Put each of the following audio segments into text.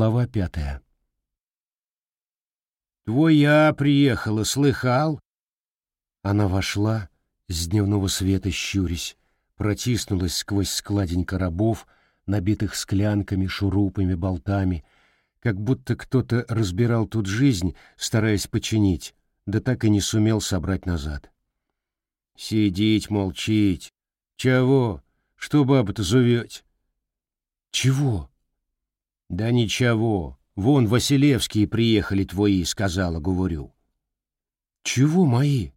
Глава пятая. «Твоя приехала, слыхал?» Она вошла, с дневного света щурясь, протиснулась сквозь складень коробов, набитых склянками, шурупами, болтами, как будто кто-то разбирал тут жизнь, стараясь починить, да так и не сумел собрать назад. «Сидеть, молчить. Чего? Что баба-то зовете?» «Чего?» «Да ничего. Вон Василевские приехали твои, сказала, говорю». «Чего мои?»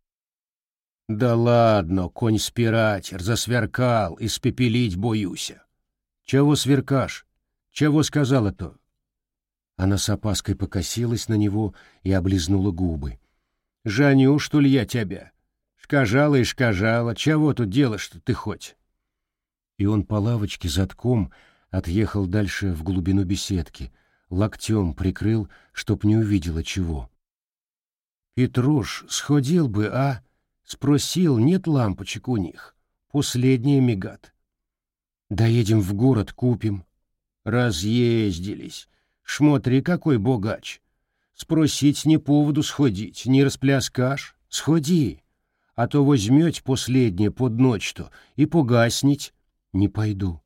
«Да ладно, конь спиратер, засверкал, испепелить боюся. Чего сверкаш? Чего сказала-то?» Она с опаской покосилась на него и облизнула губы. «Жаню, что ли, я тебя? Шкажала и шкажала, чего тут делаешь-то ты хоть?» И он по лавочке задком отъехал дальше в глубину беседки, локтем прикрыл, чтоб не увидела чего. «Петруш, сходил бы, а? Спросил, нет лампочек у них. Последние мигат. Доедем в город, купим». «Разъездились. Шмотри, какой богач. Спросить не поводу сходить, не распляскаш. Сходи. А то возьмете последнее под ночь-то и погаснить. Не пойду.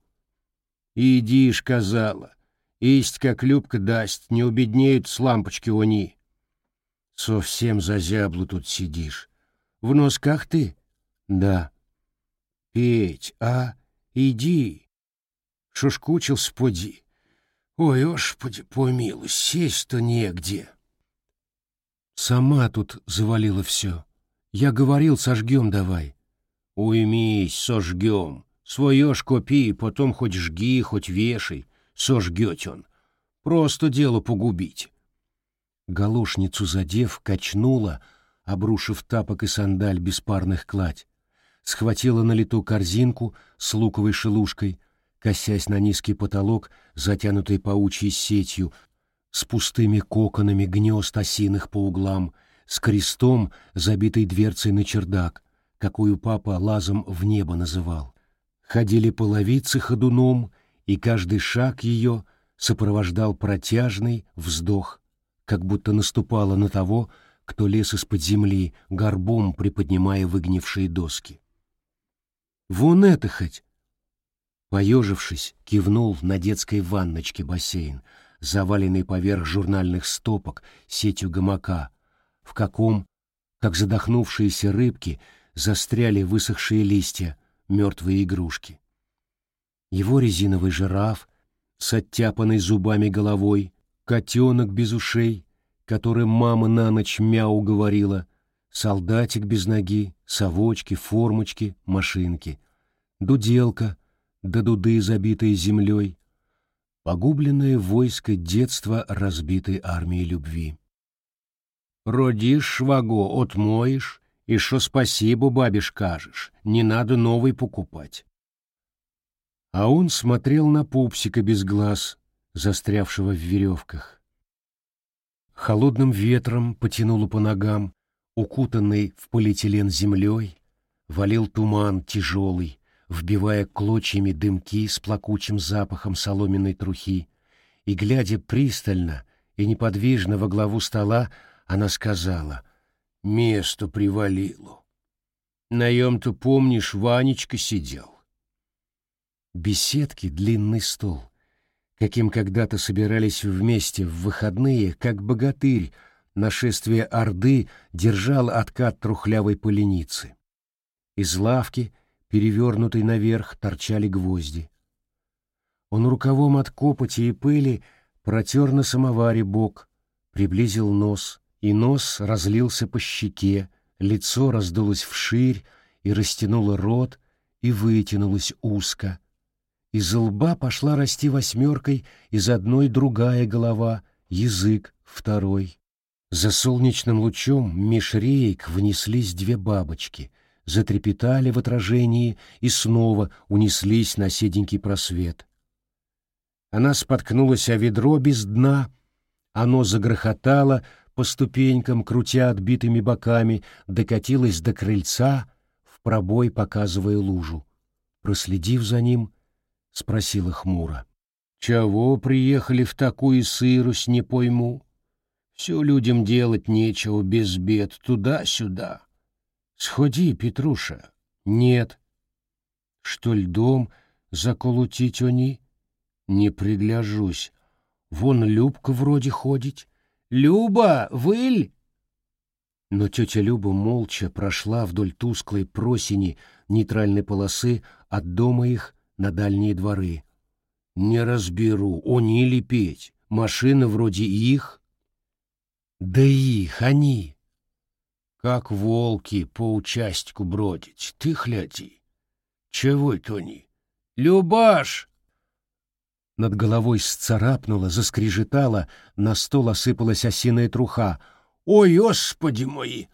Иди, ж, казала. Исть, как Любка даст, не убеднеют с лампочки они. Совсем за зяблу тут сидишь. В носках ты? Да. Петь, а? Иди. Шушкучился, поди. Ой, Господи, помилуй, сесть-то негде. Сама тут завалила все. Я говорил, сожгем давай. Уймись, сожгем. Свое ж копи, потом хоть жги, хоть вешай. Сожгет он. Просто дело погубить. Галушницу задев, качнула, обрушив тапок и сандаль беспарных кладь. Схватила на лету корзинку с луковой шелушкой, косясь на низкий потолок, затянутый паучьей сетью, с пустыми коконами гнезд осиных по углам, с крестом, забитой дверцей на чердак, какую папа лазом в небо называл. Ходили половицы ходуном, и каждый шаг ее сопровождал протяжный вздох, как будто наступала на того, кто лез из-под земли, горбом приподнимая выгнившие доски. «Вон это хоть!» Поежившись, кивнул на детской ванночке бассейн, заваленный поверх журнальных стопок сетью гамака, в каком, как задохнувшиеся рыбки, застряли высохшие листья, мертвые игрушки. Его резиновый жираф с оттяпанной зубами головой, котенок без ушей, которым мама на ночь мяу говорила, солдатик без ноги, совочки, формочки, машинки, дуделка — до дуды, забитые землей, погубленное войско детства разбитой армии любви. Родишь шваго, отмоешь, и что спасибо бабе скажешь, не надо новый покупать. А он смотрел на пупсика без глаз, застрявшего в веревках. Холодным ветром потянуло по ногам, укутанный в полиэтилен землей, валил туман тяжелый, вбивая клочьями дымки с плакучим запахом соломенной трухи, и, глядя пристально и неподвижно во главу стола, она сказала, «Место привалило. Наем-то, помнишь, Ванечка сидел». Беседки — длинный стол, каким когда-то собирались вместе в выходные, как богатырь, нашествие Орды держал откат трухлявой поленицы. Из лавки — перевернутый наверх, торчали гвозди. Он рукавом от копоти и пыли протер на самоваре бок, приблизил нос, и нос разлился по щеке, лицо раздулось вширь и растянуло рот, и вытянулось узко. Из лба пошла расти восьмеркой из одной другая голова, язык второй. За солнечным лучом меж внеслись две бабочки — затрепетали в отражении и снова унеслись на седенький просвет. Она споткнулась о ведро без дна, оно загрохотало по ступенькам, крутя отбитыми боками, докатилось до крыльца, в пробой показывая лужу. Проследив за ним, спросила хмуро. Чего приехали в такую сырость, не пойму. Все людям делать нечего без бед, туда-сюда. Сходи, Петруша. Нет. Что льдом заколотить они? Не пригляжусь. Вон Любка вроде ходить. Люба, выль! Но тетя Люба молча прошла вдоль тусклой просени нейтральной полосы от дома их на дальние дворы. Не разберу, они ли петь, машины вроде их. Да их, они. Как волки по участку бродить, ты гляди. Чего это они? Любаш! Над головой сцарапнула, заскрежетала, на стол осыпалась осиная труха. «Ой, господи мои!»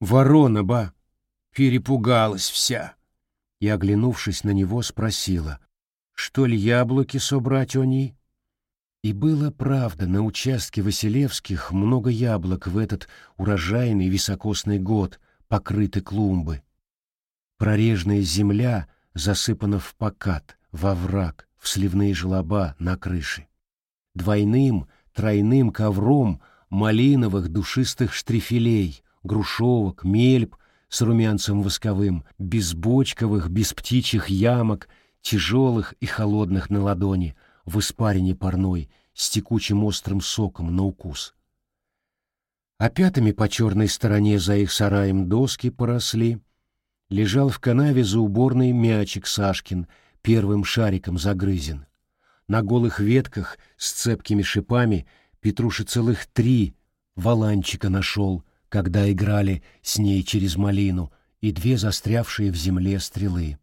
Ворона, ба! Перепугалась вся. И, оглянувшись на него, спросила, что ли яблоки собрать они? И было правда, на участке Василевских много яблок в этот урожайный високосный год, покрыты клумбы. Прорежная земля засыпана в покат, во враг, в сливные желоба на крыше. Двойным, тройным ковром малиновых душистых штрифелей, грушевок, мельб с румянцем восковым, без бочковых, без птичьих ямок, тяжелых и холодных на ладони — в испарине парной, с текучим острым соком на укус. А пятами по черной стороне за их сараем доски поросли. Лежал в канаве за уборной мячик Сашкин, первым шариком загрызен. На голых ветках с цепкими шипами Петруша целых три валанчика нашел, когда играли с ней через малину, и две застрявшие в земле стрелы.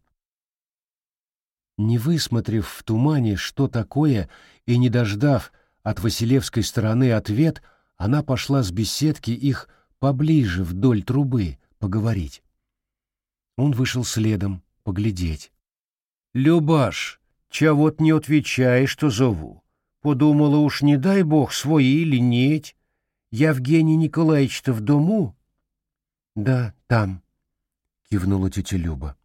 Не высмотрев в тумане, что такое, и не дождав от Василевской стороны ответ, она пошла с беседки их поближе вдоль трубы поговорить. Он вышел следом, поглядеть. «Любаш, чего-то не отвечаешь, что зову. Подумала уж, не дай бог, свои или нет. Евгений Николаевич-то в дому?» «Да, там», — кивнула тетя Люба.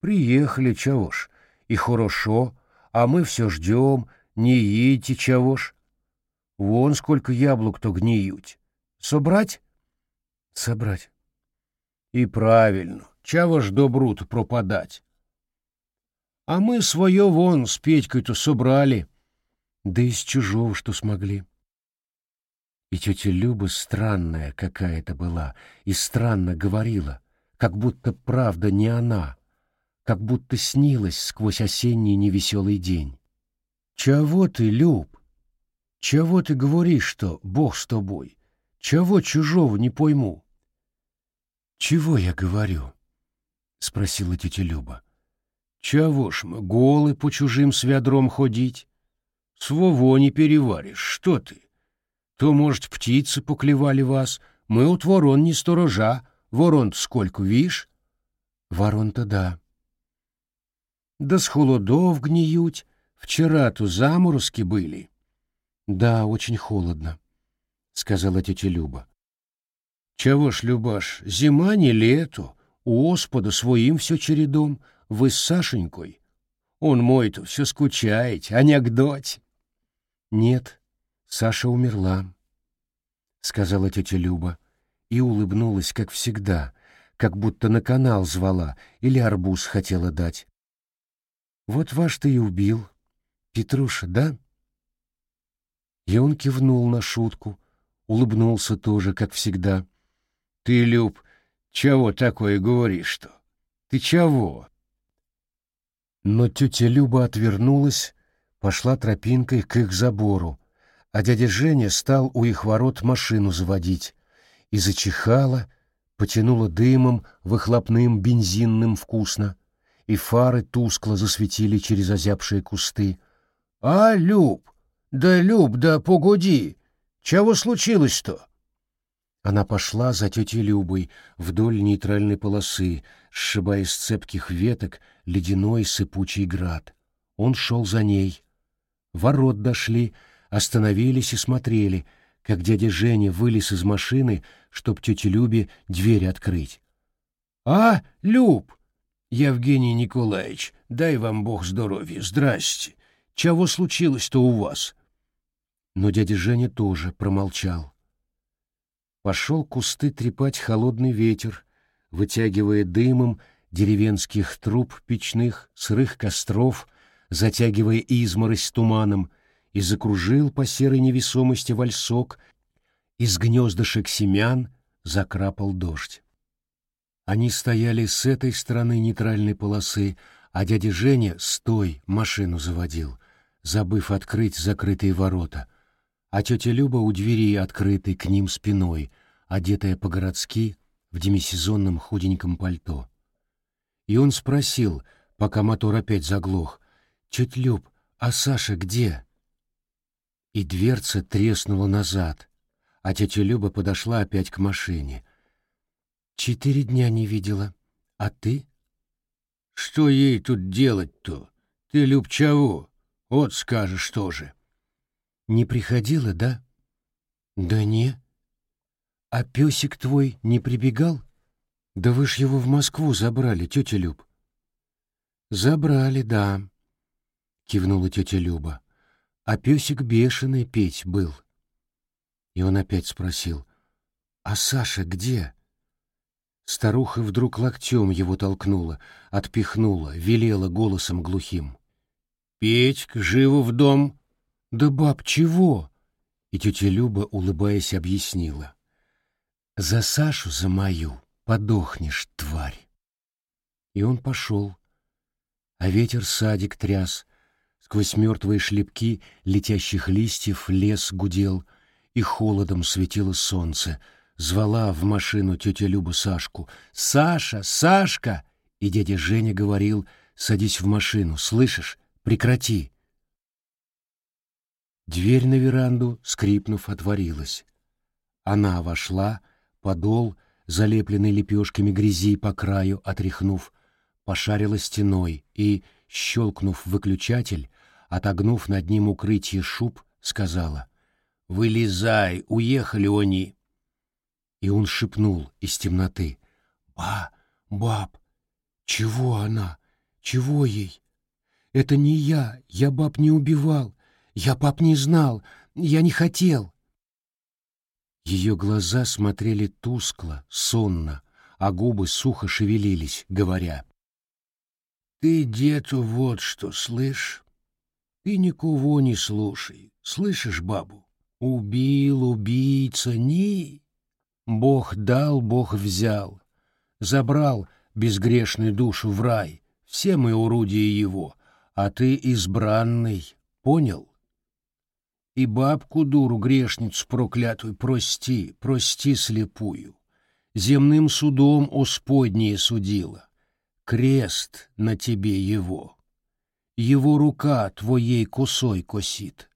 «Приехали, чего ж и хорошо, а мы все ждем, не едете чего ж. Вон сколько яблок-то гниют. Собрать? Собрать. И правильно, чего ж добру-то пропадать? А мы свое вон с Петькой-то собрали, да из чужого что смогли. И тетя Люба странная какая-то была, и странно говорила, как будто правда не она, как будто снилось сквозь осенний невеселый день. «Чего ты, Люб? Чего ты говоришь, что Бог с тобой? Чего чужого не пойму?» «Чего я говорю?» — спросила тетя Люба. «Чего ж мы, голы по чужим с ведром ходить? Свово не переваришь, что ты? То, может, птицы поклевали вас, мы от ворон не сторожа, ворон сколько, вишь?» «Ворон-то да», да с холодов гниють. Вчера-то заморозки были. Да, очень холодно, сказала тетя Люба. Чего ж, Любаш, зима не лето, у Господа своим все чередом, вы с Сашенькой. Он мой-то все скучает, анекдот. Нет, Саша умерла, сказала тетя Люба и улыбнулась, как всегда, как будто на канал звала или арбуз хотела дать. Вот ваш ты и убил. Петруша, да? И он кивнул на шутку, улыбнулся тоже, как всегда. Ты, Люб, чего такое говоришь-то? Ты чего? Но тетя Люба отвернулась, пошла тропинкой к их забору, а дядя Женя стал у их ворот машину заводить и зачихала, потянула дымом выхлопным бензинным вкусно и фары тускло засветили через озябшие кусты. — А, Люб, да, Люб, да погоди! Чего случилось-то? Она пошла за тетей Любой вдоль нейтральной полосы, сшибая с цепких веток ледяной сыпучий град. Он шел за ней. Ворот дошли, остановились и смотрели, как дядя Женя вылез из машины, чтоб тете Любе дверь открыть. — А, Люб, Евгений Николаевич, дай вам Бог здоровья. Здрасте. Чего случилось-то у вас?» Но дядя Женя тоже промолчал. Пошел кусты трепать холодный ветер, вытягивая дымом деревенских труб печных, сырых костров, затягивая изморозь туманом, и закружил по серой невесомости вальсок, из гнездышек семян закрапал дождь. Они стояли с этой стороны нейтральной полосы, а дядя Женя с той машину заводил, забыв открыть закрытые ворота, а тетя Люба у двери открытой к ним спиной, одетая по-городски в демисезонном худеньком пальто. И он спросил, пока мотор опять заглох, «Тетя Люб, а Саша где?» И дверца треснула назад, а тетя Люба подошла опять к машине. «Четыре дня не видела. А ты?» «Что ей тут делать-то? Ты, Люб, чего? Вот скажешь тоже». «Не приходила, да?» «Да не». «А песик твой не прибегал?» «Да вы ж его в Москву забрали, тетя Люб». «Забрали, да», — кивнула тетя Люба. «А песик бешеный петь был». И он опять спросил, «А Саша где?» Старуха вдруг локтем его толкнула, отпихнула, велела голосом глухим. «Петька, живо в дом!» «Да, баб, чего?» И тетя Люба, улыбаясь, объяснила. «За Сашу, за мою!» Подохнешь, тварь. И он пошел. А ветер садик тряс. Сквозь мертвые шлепки летящих листьев лес гудел, и холодом светило солнце. Звала в машину тетя Люба Сашку. «Саша! Сашка!» И дядя Женя говорил, «Садись в машину, слышишь? Прекрати!» Дверь на веранду, скрипнув, отворилась. Она вошла, подол — залепленный лепешками грязи по краю отряхнув, пошарила стеной и, щелкнув выключатель, отогнув над ним укрытие шуб, сказала «Вылезай, уехали они!» И он шепнул из темноты «Ба, баб, чего она? Чего ей? Это не я, я баб не убивал, я баб не знал, я не хотел!» Ее глаза смотрели тускло, сонно, а губы сухо шевелились, говоря. «Ты, дету, вот что, слышь? Ты никого не слушай, слышишь бабу? Убил, убийца, ни. Бог дал, Бог взял. Забрал безгрешную душу в рай, все мы орудия его, а ты избранный, понял? И бабку дуру грешницу проклятую прости, прости слепую. Земным судом Господнее судила. Крест на тебе его. Его рука твоей косой косит.